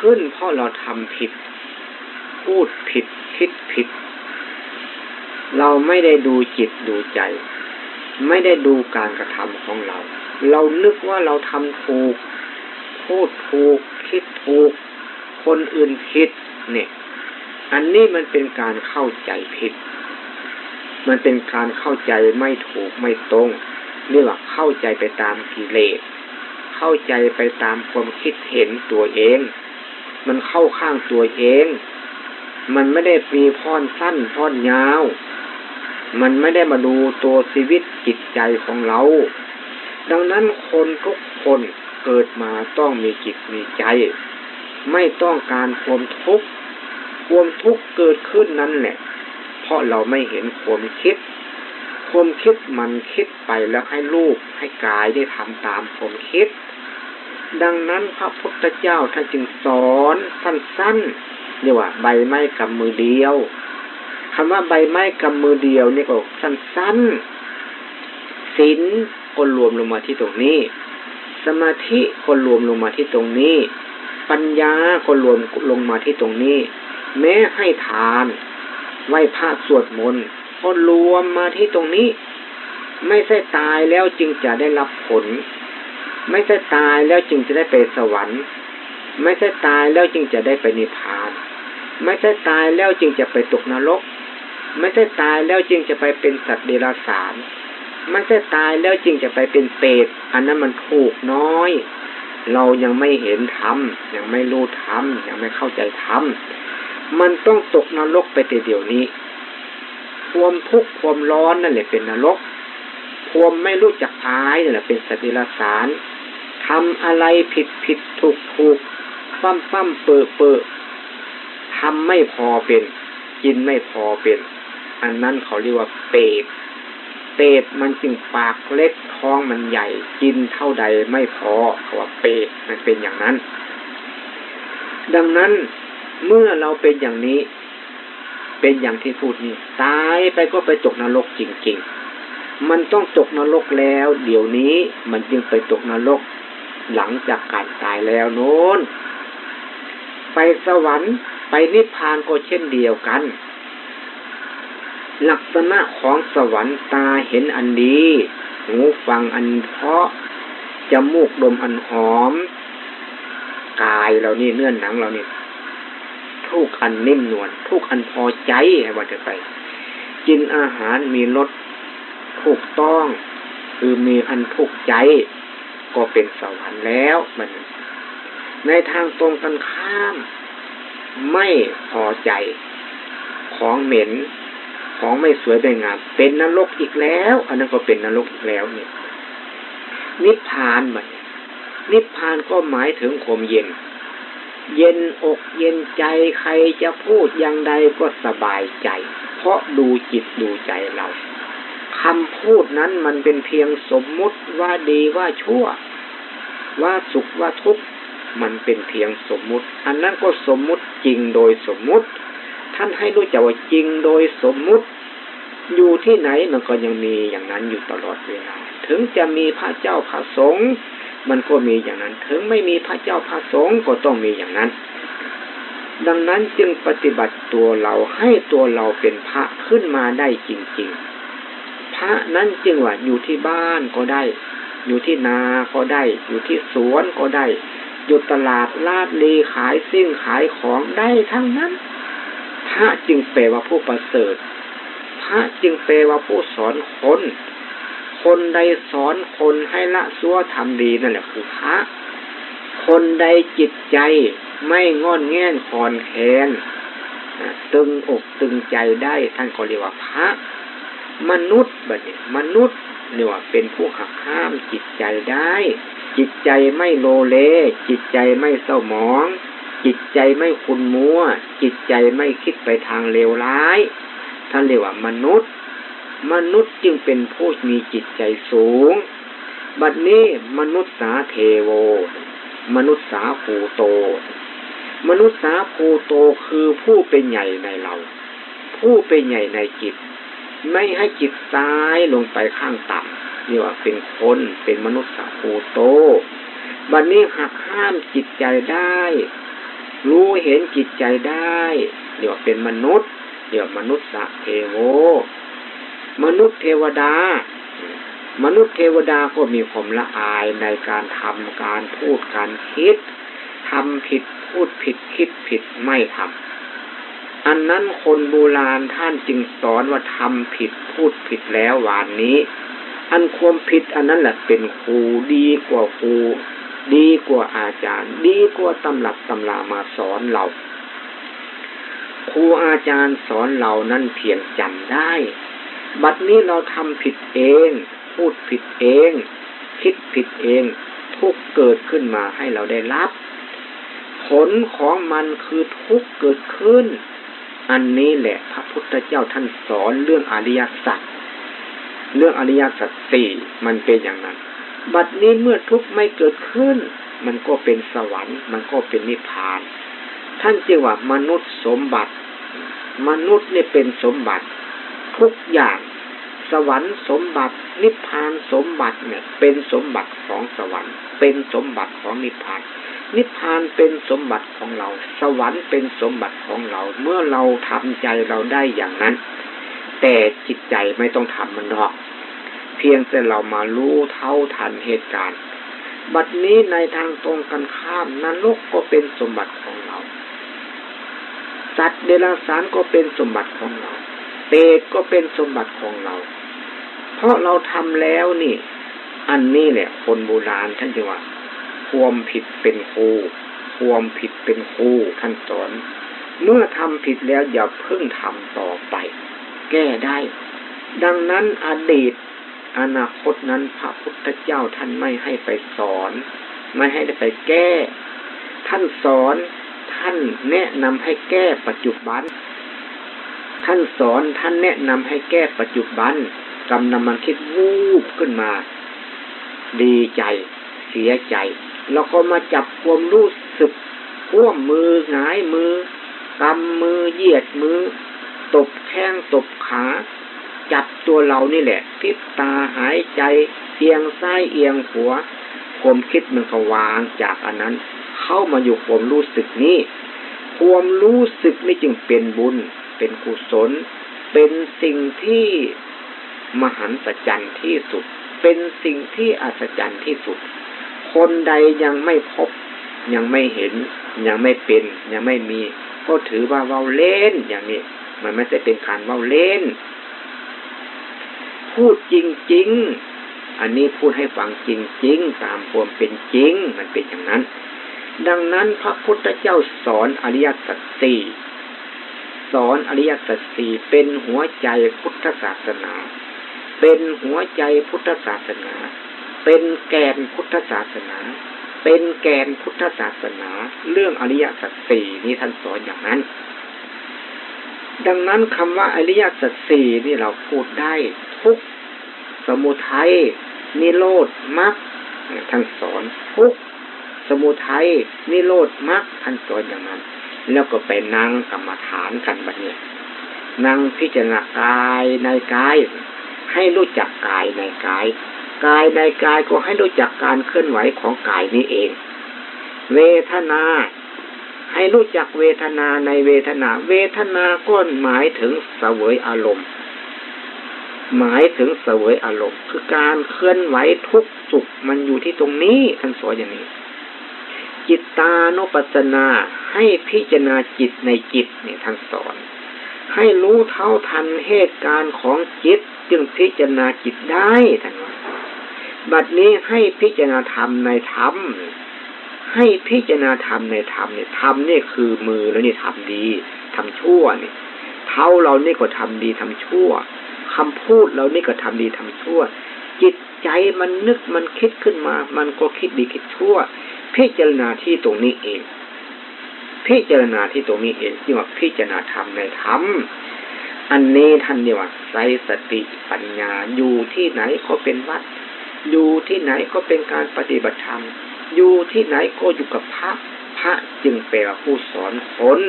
ขึ้น เพราะเราทำผิด พูดผิดคิดผิด เราไม่ได้ดูจิตดูใจ ไม่ได้ดูการกระทำของเรา เรานึกว่าเราทำถูก พูดถูก คิดถูก คนอื่นผิดเนี่ย อันนี้มันเป็นการเข้าใจผิด มันเป็นการเข้าใจไม่ถูกไม่ตรงเรียกว่าเข้าใจไปตามกิเลสเข้าใจไปตามความคิดเห็นตัวเอง มันเข้าข้างตัวเอง มันไม่ได้มีพรสั้นพรยาว มันไม่ได้มาดูตัวชีวิตจิตใจของเรา ดังนั้นคนทุกคนเกิดมาต้องมีจิตมีใจ ไม่ต้องการความทุกข์ความทุกข์เกิดขึ้นนั่นแหละ เพราะเราไม่เห็นความคิดความคิดมันคิดไปแล้วให้รูปให้กายได้ทำตามความคิด ดังนั้นพระพุทธเจ้าท่านจึงสอนสั้นๆเรียกว่าใบไม้กำมือเดียวคำว่าใบไม้กำมือเดียวนี่ก็สั้นๆศีลก็รวมลงมาที่ตรงนี้ สมาธิก็รวมลงมาที่ตรงนี้ ปัญญาก็รวมลงมาที่ตรงนี้ แม้ให้ทานไหว้พระสวดมนต์ก็รวมมาที่ตรงนี้ ไม่ใช่ตายแล้วจึงจะได้รับผล ไม่ใช่ตายแล้วจึงจะได้ไปสวรรค์ ไม่ใช่ตายแล้วจึงจะได้ไปนิพพาน ไม่ใช่ตายแล้วจึงจะไปตกนรก ไม่ใช่ตายแล้วจึงจะไปเป็นสัตว์เดรัจฉานไม่ใช่ตายแล้วจึงจะไปเป็นเปรตอันนั้นมันถูกน้อย เรายังไม่เห็นธรรมยังไม่รู้ธรรมยังไม่เข้าใจธรรมมันต้องตกนรกไปแต่เดี๋ยวนี้ ความทุกข์ความร้อนนั่นแหละเป็นนรก ความไม่รู้จักอายนั่นแหละเป็นสติลสาร ทำอะไรผิดผิดถูกถูกปั้มปั้มเปิดเปิดทำไม่พอเป็น กินไม่พอเป็น อันนั้นเขาเรียกว่าเปรตเปรตมันจึงปากเล็กท้องมันใหญ่ กินเท่าใดไม่พอเขาว่าเปรตมันเป็นอย่างนั้น ดังนั้นเมื่อเราเป็นอย่างนี้ เป็นอย่างที่พูดนี่ตายไปก็ไปตกนรกจริง ๆ มันต้องตกนรกแล้ว เดี๋ยวนี้มันจึงไปตกนรก หลังจากการตายแล้วโน้น ไปสวรรค์ไปนิพพานก็เช่นเดียวกัน ลักษณะของสวรรค์ตาเห็นอันดี หูฟังอันเพาะจมูกดมอันหอม กายเรานี่เนื้อหนังเรานี่ทุกอันนิ่มนวลทุกอันพอใจว่าจะไป กินอาหารมีรสถูกต้อง คือมีอันถูกใจ ก็เป็นสวรรค์แล้วมัน ในทางตรงกันข้าม ไม่พอใจของเหม็นของไม่สวยไม่งามเป็นนรกอีกแล้ว อันนั้นก็เป็นนรกอีกแล้วเนี่ย นิพพานมันนิพพานก็หมายถึงความเย็น เย็นอกเย็นใจใครจะพูดอย่างใดก็สบายใจ เพราะดูจิตดูใจเรา คำพูดนั้นมันเป็นเพียงสมมุติว่าดีว่าชั่ว ว่าสุขว่าทุกข์มันเป็นเพียงสมมุติ อันนั้นก็สมมุติจริงโดยสมมุติ ท่านให้รู้จักว่าจริงโดยสมมุติ อยู่ที่ไหนมันก็ยังมีอย่างนั้นอยู่ตลอดเวลา ถึงจะมีพระเจ้าพระสงฆ์มันก็มีอย่างนั้น ถึงไม่มีพระเจ้าพระสงฆ์ก็ต้องมีอย่างนั้น ดังนั้นจึงปฏิบัติตัวเราให้ตัวเราเป็นพระขึ้นมาได้จริง ๆ พระนั้นจึงว่าอยู่ที่บ้านก็ได้ อยู่ที่นาก็ได้ อยู่ที่สวนก็ได้ อยู่ตลาดลาดเลขายซิ่งขายของได้ทั้งนั้น พระจึงแปลว่าผู้ประเสริฐ พระจึงแปลว่าผู้สอนคน คนใดสอนคนให้ละซัวทำดีนั่นแหละคือพระ คนใดจิตใจไม่งอนแง่นคอนแคนตึงอกตึงใจได้ท่านก็เรียกว่าพระ มนุษย์แบบนี้มนุษย์เนี่ยว่าเป็นผู้หักห้ามจิตใจได้ จิตใจไม่โลเล จิตใจไม่เศร้าหมอง จิตใจไม่คุณมัว จิตใจไม่คิดไปทางเลวร้ายท่านเรียกว่ามนุษย์ มนุษย์จึงเป็นผู้มีจิตใจสูง บัดนี้มนุษย์สาเทโว มนุษย์สาภูโต มนุษย์สาภูโตคือผู้เป็นใหญ่ในเรา ผู้เป็นใหญ่ในจิต ไม่ให้จิตซ้ายลงไปข้างต่ำนี่ว่าเป็นคนเป็นมนุษย์สาภูโตบัดนี้หักห้ามจิตใจได้ รู้เห็นจิตใจได้เดี๋ยวเป็นมนุษย์ เดี๋ยวมนุษย์สะเทโว มนุษย์เทวดา มนุษย์เทวดาก็มีความละอายในการทำการพูดการคิดทำผิดพูดผิดคิดผิดไม่ทำ อันนั้นคนโบราณท่านจึงสอนว่าทำผิดพูดผิดแล้ววานนี้ อันความผิดอันนั้นแหละเป็นครูดีกว่าครูดีกว่าอาจารย์ ดีกว่าตำรับตำรามาสอนเรา ครูอาจารย์สอนเรานั่นเพียงจำได้ บัดนี้เราทำผิดเอง พูดผิดเอง คิดผิดเองทุกเกิดขึ้นมาให้เราได้รับ ผลของมันคือทุกเกิดขึ้น อันนี้แหละพระพุทธเจ้าท่านสอนเรื่องอริยสัจเรื่องอริยสัจสี่มันเป็นอย่างนั้น บัดนี้เมื่อทุกไม่เกิดขึ้น มันก็เป็นสวรรค์ มันก็เป็นนิพพาน ท่านจึงว่ามนุษย์สมบัติ มนุษย์นี่เป็นสมบัติ ทุกอย่าง สวรรค์สมบัติ นิพพานสมบัติเนี่ย เป็นสมบัติของสวรรค์ เป็นสมบัติของนิพพาน นิพพานเป็นสมบัติของเรา สวรรค์เป็นสมบัติของเรา เมื่อเราทำใจเราได้อย่างนั้น แต่จิตใจไม่ต้องทำมันหรอก เพียงแต่เรามารู้เท่าทันเหตุการณ์ บัดนี้ในทางตรงกันข้ามนรกก็เป็นสมบัติของเรา สัตว์เดรัจฉานก็เป็นสมบัติของเรา เปรตก็เป็นสมบัติของเรา เพราะเราทำแล้วนี่ อันนี้แหละคนโบราณท่านจะว่า ความผิดเป็นครูความผิดเป็นครูท่านสอน เมื่อทำผิดแล้วอย่าเพิ่งทำต่อไป แก้ได้ ดังนั้นอดีต อนาคตนั้นพระพุทธเจ้าท่านไม่ให้ไปสอน ไม่ให้ไปแก้ ท่านสอน ท่านแนะนำให้แก้ปัจจุบัน ท่านสอนท่านแนะนำให้แก้ปัจจุบันกำนำมันคิดวูบขึ้นมา ดีใจ เสียใจ แล้วก็มาจับความรู้สึกพ่วมมือหงายมือกำมือเหยียดมือ ตบแข้งตบขา จับตัวเรานี่แหละพิบตาหายใจเอียงซ้ายเอียงหัวความคิดมันก็วางจากอันนั้น เข้ามาอยู่ความรู้สึกนี้ ความรู้สึกนี่จึงเป็นบุญ เป็นกุศล เป็นสิ่งที่มหัศจรรย์ที่สุด เป็นสิ่งที่อัศจรรย์ที่สุด คนใดยังไม่พบ ยังไม่เห็น ยังไม่เป็น ยังไม่มี ก็ถือว่าเว้าเล่นอย่างนี้ มันไม่ใช่เป็นการเว้าเล่น พูดจริง ๆ อันนี้พูดให้ฟังจริง ๆ ตามความเป็นจริง มันเป็นอย่างนั้น ดังนั้นพระพุทธเจ้าสอนอริยสัจสี่สอนอริยสัจสี่เป็นหัวใจพุทธศาสนา เป็นหัวใจพุทธศาสนา เป็นแกนพุทธศาสนา เป็นแกนพุทธศาสนา เรื่องอริยสัจสี่นี้ท่านสอนอย่างนั้น ดังนั้นคำว่าอริยสัจสี่นี่เราพูดได้ทุกสมุทัยนิโรธมรรคท่านสอนทุกสมุทัยนิโรธมรรคท่านสอนอย่างนั้น แล้วก็ไปนั่งกรรมฐานกันแบัดนี้นั่งพิจารณากายในกาย ให้รู้จักกายในกาย กายในกายก็ให้รู้จักการเคลื่อนไหวของกายนี้เอง เวทนาให้รู้จักเวทนาในเวทนา เวทนาก็หมายถึงเสวยอารมณ์ หมายถึงเสวยอารมณ์ คือการเคลื่อนไหวทุกสุขมันอยู่ที่ตรงนี้ท่านสอนอย่างนี้ จิตตานุปัสนาให้พิจารณาจิตในจิตเนี่ยท่านสอน ให้รู้เท่าทันเหตุการณ์ของจิต จึงพิจารณาจิตได้ท่านว่า บัดนี้ให้พิจารณาธรรมในธรรม ให้พิจารณาธรรมในธรรมเนี่ยธรรมนี่คือมือแล้วนี่ทำดีทำชั่วเนี่ยเท้าเรานี่ก็ทำดีทำชั่วคำพูดเรานี่ก็ทำดีทำชั่ว จิตใจมันนึกมันคิดขึ้นมา มันก็คิดดีคิดชั่ว พิจารณาที่ตรงนี้เอง พิจารณาที่ตรงนี้เองที่ว่าพิจารณาธรรมในธรรมอันนี้ท่านเรียว่าไสติปัญญาอยู่ที่ไหนก็เป็นวัด อยู่ที่ไหนก็เป็นการปฏิบัติธรรม อยู่ที่ไหนก็อยู่กับพระ พระจึงเป็นผู้สอนคน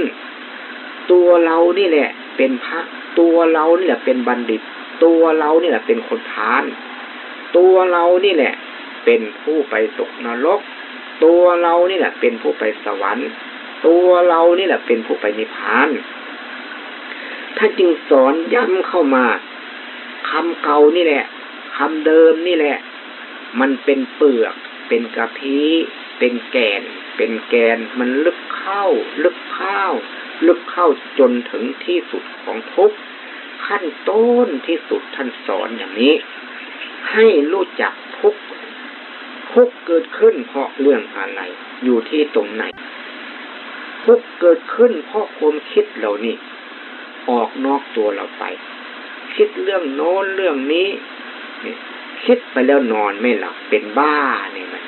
ตัวเรานี่แหละ เป็นพระ ตัวเรานี่แหละเป็นบัณฑิต ตัวเรานี่แหละเป็นคนทาน ตัวเรานี่แหละ เป็นผู้ไปตกนรก ตัวเรานี่แหละ เป็นผู้ไปสวรรค์ ตัวเรานี่แหละเป็นผู้ไปนิพพานท่านจึงสอนย้ำเข้ามาคำเก่านี่แหละคำเดิมนี่แหละ มันเป็นเปลือก เป็นกะทิเป็นแกน เป็นแกนมันลึกเข้า ลึกเข้า ลึกเข้าจนถึงที่สุดของทุกขั้นต้นที่สุดท่านสอนอย่างนี้ ให้รู้จักทุกทุกเกิดขึ้นเพราะเรื่องอะไร อยู่ที่ตรงไหนทุกเกิดขึ้นเพราะความคิดเรานี่ออกนอกตัวเราไป คิดเรื่องโน้นเรื่องนี้ คิดไปแล้วนอนไม่หลับเป็นบ้าเนี่ยมัน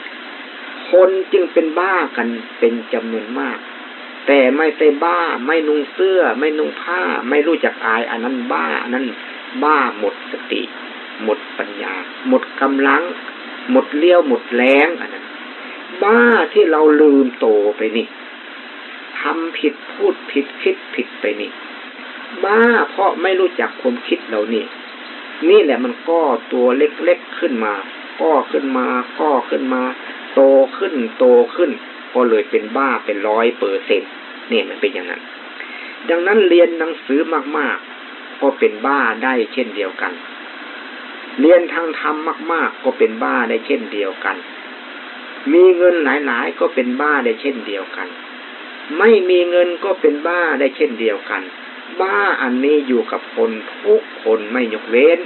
คนจึงเป็นบ้ากันเป็นจำนวนมาก แต่ไม่ใช่บ้า ไม่นุ่งเสื้อ ไม่นุ่งผ้า ไม่รู้จักอาย อันนั้นบ้าอันนั้นบ้าหมดสติ หมดปัญญา หมดกำลัง หมดเลี้ยวหมดแรงอันนั้นบ้าที่เราลืมโตไปนี่ทำผิดพูดผิดคิดผิดไปนี่บ้าเพราะไม่รู้จักความคิดเรานี่ นี่แหละมันก็ตัวเล็กๆขึ้นมา ก็ขึ้นมาก็ขึ้นมา โตขึ้นโตขึ้น ก็เลยเป็นบ้าเป็นร้อยเปอร์เซ็นเนี่ยมันเป็นอย่างนั้น ดังนั้นเรียนหนังสือมากๆ ก็เป็นบ้าได้เช่นเดียวกัน เรียนทางธรรมมาก ๆ ก็เป็นบ้าได้เช่นเดียวกัน มีเงินหลายๆ ก็เป็นบ้าได้เช่นเดียวกัน ไม่มีเงินก็เป็นบ้าได้เช่นเดียวกัน บ้าอันนี้อยู่กับคนทุกคนไม่ยกเว้น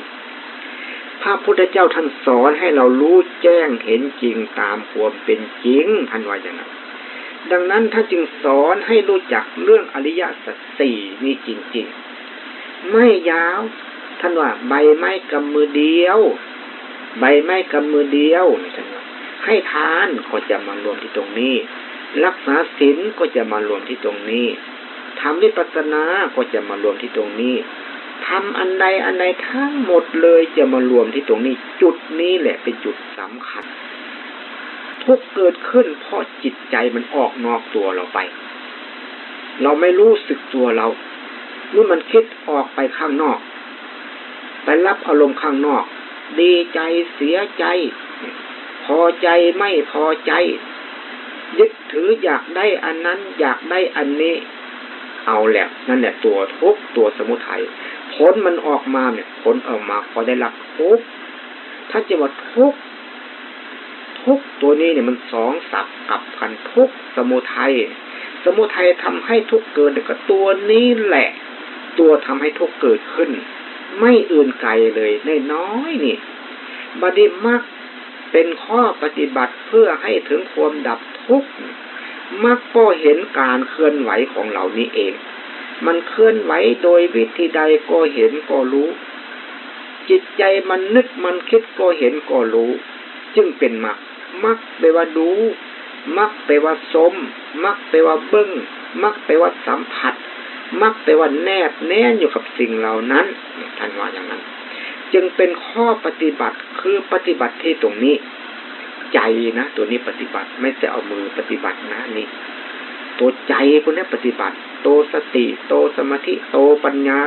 พระพุทธเจ้าท่านสอนให้เรารู้แจ้งเห็นจริงตามความเป็นจริงท่านว่าอย่างนั้นดังนั้นท่านจึงสอนให้รู้จักเรื่องอริยสัจสี่นี่จริงๆ ไม่ยาวท่านว่าใบไม้กำมือเดียว ใบไม้กำมือเดียวท่านว่าให้ทานก็จะมารวมที่ตรงนี้ รักษาศีลก็จะมารวมที่ตรงนี้ ทำวิปัสสนาก็จะมารวมที่ตรงนี้ทำอันใดอันใดทั้งหมดเลยจะมารวมที่ตรงนี้ จุดนี้แหละเป็นจุดสำคัญ ทุกเกิดขึ้น เพราะจิตใจมันออกนอกตัวเราไป เราไม่รู้สึกตัวเราเมื่อมันคิดออกไปข้างนอก ไปรับอารมณ์ข้างนอก ดีใจเสียใจ พอใจไม่พอใจ ยึดถืออยากได้อันนั้น อยากได้อันนี้ เอาแหละนั่นแหละตัวทุกตัวสมุทัยผลมันออกมาเนี่ยผลออกมาพอได้รับทุกถ้าจะว่าทุกทุกตัวนี้เนี่ยมันสองสับกับกันทุกสมุทัยสมุทัยทำให้ทุกเกิดแต่ก็ตัวนี้แหละ ตัวทำให้ทุกเกิดขึ้น ไม่อื่นไกลเลยน้อยนี่บดีมักเป็นข้อปฏิบัติเพื่อให้ถึงความดับทุกข์ มักก็เห็นการเคลื่อนไหวของเหล่านี้เอง มันเคลื่อนไหวโดยวิธีใดก็เห็นก็รู้ จิตใจมันนึกมันคิดก็เห็นก็รู้ จึงเป็นมัก มักแปลว่าดู มักแปลว่าสม มักแปลว่าเบิ้งมักแปลว่าสัมผัส มักแปลว่าแนบแน่นอยู่กับสิ่งเหล่านั้นท่านว่าอย่างนั้น จึงเป็นข้อปฏิบัติคือปฏิบัติที่ตรงนี้ ใจนะตัวนี้ปฏิบัติ ไม่ใช่เอามือปฏิบัตินะนี่ตัวใจพวกนี้ปฏิบัติ โตสติ โตสมาธิ โตปัญญา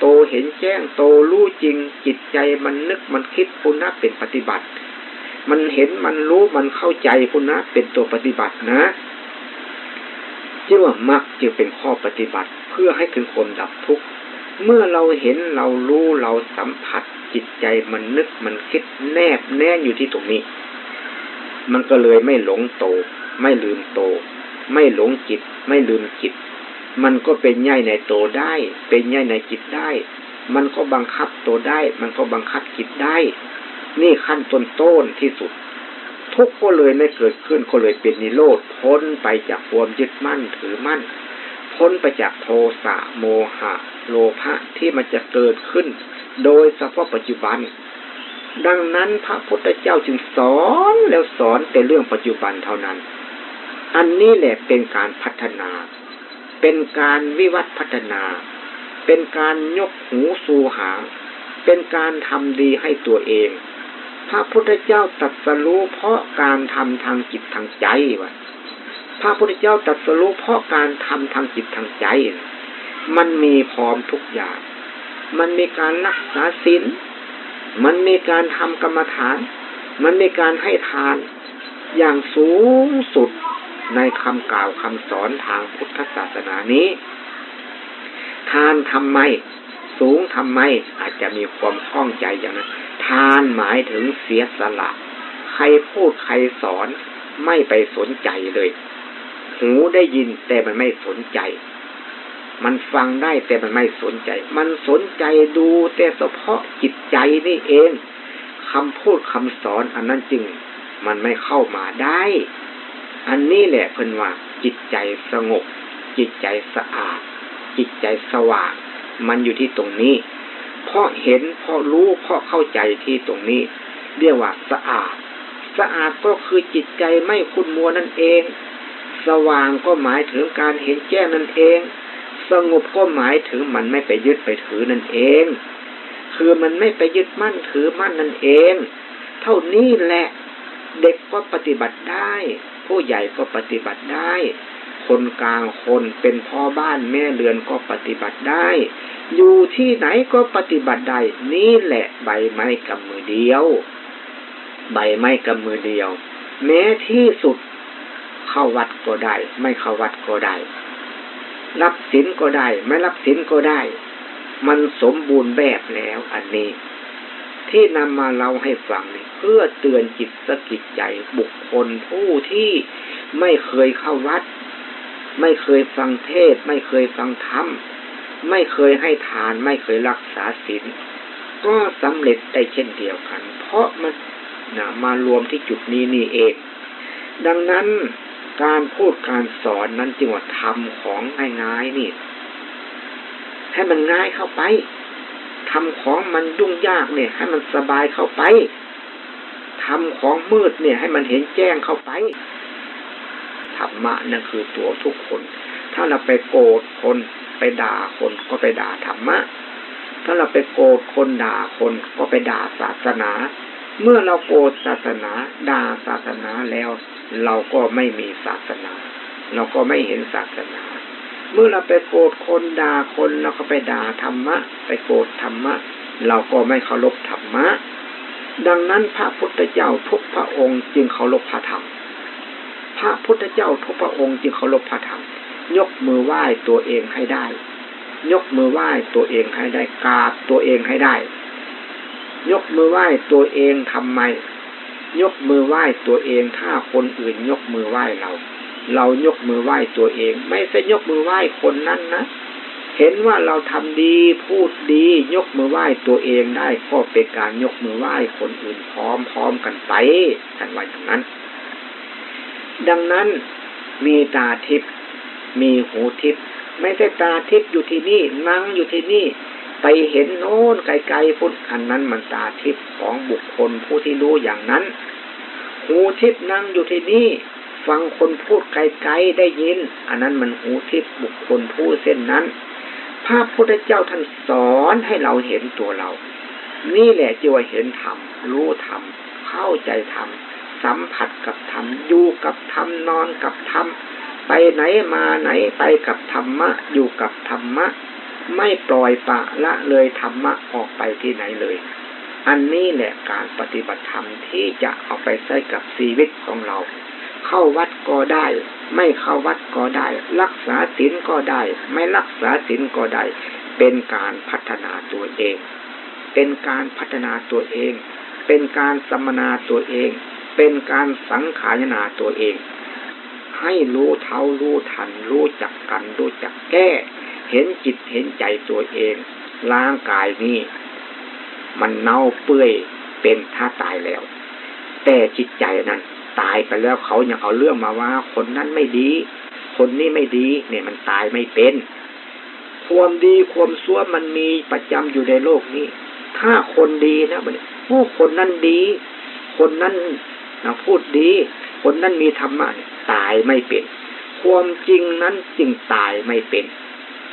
โตเห็นแจ้ง โตรู้จริง จิตใจมันนึกมันคิดพุณนะเป็นปฏิบัติ มันเห็นมันรู้มันเข้าใจพุณนะเป็นตัวปฏิบัตินะที่ว่ามักจึงเป็นข้อปฏิบัติเพื่อให้ถึงคนดับทุกข์เมื่อเราเห็นเรารู้เราสัมผัสจิตใจมันนึกมันคิดแนบแน่นอยู่ที่ตรงนี้ มันก็เลยไม่หลงโต ไม่ลืมโต ไม่หลงจิต ไม่ลืมจิต มันก็เป็นใหญ่ในโตได้ เป็นใหญ่ในจิตได้ มันก็บังคับโตได้ มันก็บังคับจิตได้ นี่ขั้นต้นต้นที่สุด ทุกก็เลยไม่เกิดขึ้นก็เลยเป็นนิโรธพ้นไปจากความยึดมั่นถือมั่น พ้นไปจากโทสะโมหะ โลภะที่มันจะเกิดขึ้น โดยเฉพาะปัจจุบัน ดังนั้นพระพุทธเจ้าจึงสอนแล้วสอนแต่เรื่องปัจจุบันเท่านั้น อันนี้แหละเป็นการพัฒนา เป็นการวิวัฒพัฒนา เป็นการยกหูสู่หางเป็นการทำดีให้ตัวเอง พระพุทธเจ้าตรัสรู้เพราะการทำทางจิตทางใจวะพระพุทธเจ้าตรัสรู้เพราะการทำทางจิตทางใจ มันมีพร้อมทุกอย่าง มันมีการรักษาศีล มันมีการทำกรรมฐาน มันมีการให้ทาน อย่างสูงสุดในคำกล่าวคำสอนทางพุทธศาสนานี้ ทานทำไม สูงทำไม อาจจะมีความข้องใจอย่างนั้น ทานหมายถึงเสียสละ ใครพูดใครสอนไม่ไปสนใจเลย หูได้ยินแต่มันไม่สนใจ มันฟังได้แต่มันไม่สนใจ มันสนใจดูแต่เฉพาะจิตใจนี่เองคำพูดคำสอนอันนั้นจึง มันไม่เข้ามาได้ อันนี้แหละเพิ่นว่า จิตใจสงบ จิตใจสะอาด จิตใจสว่าง มันอยู่ที่ตรงนี้ เพราะเห็นเพราะรู้เพราะเข้าใจที่ตรงนี้ เรียกว่าสะอาด สะอาดก็คือจิตใจไม่คุณมัวนั่นเอง สว่างก็หมายถึงการเห็นแจ้งนั่นเอง สงบก็หมายถึงมันไม่ไปยึดไปถือนั่นเอง คือมันไม่ไปยึดมั่นถือมั่นนั่นเอง เท่านี้แหละเด็กก็ปฏิบัติได้ ผู้ใหญ่ก็ปฏิบัติได้ คนกลางคนเป็นพ่อบ้านแม่เรือนก็ปฏิบัติได้ อยู่ที่ไหนก็ปฏิบัติได้ นี่แหละใบไม้กับมือเดียว ใบไม้กับมือเดียว แม้ที่สุดเข้าวัดก็ได้ ไม่เข้าวัดก็ได้ รับศีลก็ได้ ไม่รับศีลก็ได้ มันสมบูรณ์แบบแล้วอันนี้ ที่นำมาเล่าให้ฟังเพื่อเตือนจิตสกิดใจบุคคลผู้ที่ไม่เคยเข้าวัด ไม่เคยฟังเทศ ไม่เคยฟังธรรมไม่เคยให้ทาน ไม่เคยรักษาศีลก็สำเร็จได้เช่นเดียวกัน เพราะมันนะมารวมที่จุดนี้นี่เอง ดังนั้น การพูดการสอนนั้นจึงว่าทำของง่ายๆนี่ ให้มันง่ายเข้าไปทำของมันยุ่งยากเนี่ย ให้มันสบายเข้าไปทำของมืดเนี่ย ให้มันเห็นแจ้งเข้าไปธรรมะนั่นคือตัวทุกคน ถ้าเราไปโกรธคนไปด่าคนก็ไปด่าธรรมะ ถ้าเราไปโกรธคนด่าคนก็ไปด่าศาสนา เมื่อเราโกรธศาสนาด่าศาสนาแล้ว เราก็ไม่มีศาสนา เราก็ไม่เห็นศาสนา เมื่อเราไปโกรธคนด่าคนเราก็ไปด่าธรรมะ ไปโกรธธรรมะ เราก็ไม่เคารพธรรมะ ดังนั้นพระพุทธเจ้าทุกพระองค์จึงเคารพพระธรรม พระพุทธเจ้าทุกพระองค์จึงเคารพพระธรรม ยกมือไหว้ตัวเองให้ได้ ยกมือไหว้ตัวเองให้ได้กราบตัวเองให้ได้ ยกมือไหว้ตัวเองทำไม ยกมือไหว้ตัวเองถ้าคนอื่นยกมือไหว้เรา เรายกมือไหว้ตัวเอง ไม่ใช่ยกมือไหว้คนนั้นนะเห็นว่าเราทำดีพูดดี ยกมือไหว้ตัวเองได้ก็เป็นการยกมือไหว้คนอื่นพร้อมๆกันไปท่านว่าอย่างนั้น ดังนั้นมีตาทิพย์มีหูทิพย์ไม่ใช่ตาทิพย์อยู่ที่นี่นั่งอยู่ที่นี่ ไปเห็นโน้นไกลๆพุทธอันนั้นมันตาทิพย์ของบุคคลผู้ที่รู้อย่างนั้นหูทิพย์นั่งอยู่ที่นี่ ฟังคนพูดไกลๆได้ยิน อันนั้นมันหูทิพย์บุคคลผู้เส้นนั้น พระพุทธเจ้าท่านสอนให้เราเห็นตัวเรา นี่แหละจีว่าเห็นธรรมรู้ธรรมเข้าใจธรรมสัมผัสกับธรรมอยู่กับธรรมนอนกับธรรมไปไหนมาไหนไปกับธรรมะ อยู่กับธรรมะ ไม่ปล่อยปะละเลยธรรมะออกไปที่ไหนเลย อันนี้แหละการปฏิบัติธรรมที่จะเอาไปใช้กับชีวิตของเรา เข้าวัดก็ได้ ไม่เข้าวัดก็ได้ รักษาศีลก็ได้ ไม่รักษาศีลก็ได้ เป็นการพัฒนาตัวเอง เป็นการพัฒนาตัวเอง เป็นการสมนาตัวเอง เป็นการสังขารนาตัวเอง ให้รู้เท่ารู้ทัน รู้จักกันรู้จักแก้ เห็นจิตเห็นใจตัวเอง ร่างกายนี้ มันเน่าเปื่อยเป็นท่าตายแล้ว แต่จิตใจนั้นตายไปแล้วเขายังเอาเรื่องมาว่า คนนั้นไม่ดี คนนี้ไม่ดี เนี่ยมันตายไม่เป็น ความดีความชั่วมันมีประจำอยู่ในโลกนี้ ถ้าคนดีนะมันโอ้คนนั้นดี คนนั้นนะพูดดี คนนั้นมีธรรมะตายไม่เป็น ความจริงนั้นจึงตายไม่เป็น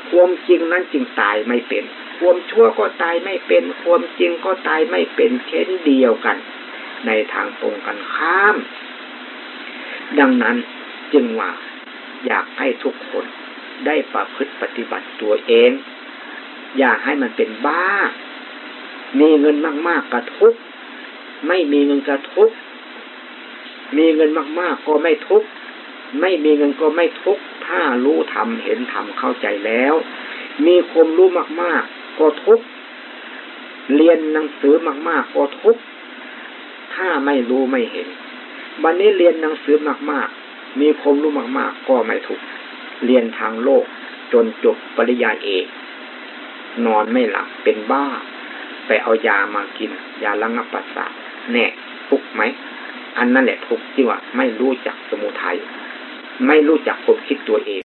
ความจริงนั้นจึงตายไม่เป็น ความชั่วก็ตายไม่เป็น ความจริงก็ตายไม่เป็นเช่นเดียวกัน ในทางตรงกันข้าม ดังนั้นจึงว่าอยากให้ทุกคนได้ประพฤติปฏิบัติตัวเอง อย่าให้มันเป็นบ้า มีเงินมากๆกระทุกไม่มีเงินกระทุกมีเงินมากๆก็ไม่ทุก ไม่มีเงินก็ไม่ทุกข์ถ้ารู้ทำเห็นทำเข้าใจแล้ว มีความรู้มาก ๆ ก็ทุกข์เรียนหนังสือมาก ๆ ก็ทุกข์ถ้าไม่รู้ไม่เห็นวันนี้เรียนหนังสือมาก ๆ มีความรู้มาก ๆ ก็ไม่ทุกข์เรียนทางโลกจนจบปริญญาเอกนอนไม่หลับเป็นบ้า ไปเอายามากิน ยาระงับประสาทแน่ทุกไหม อันนั่นแหละทุกที่ว่าไม่รู้จักสมุทัย ไม่รู้จักความคิดตัวเอง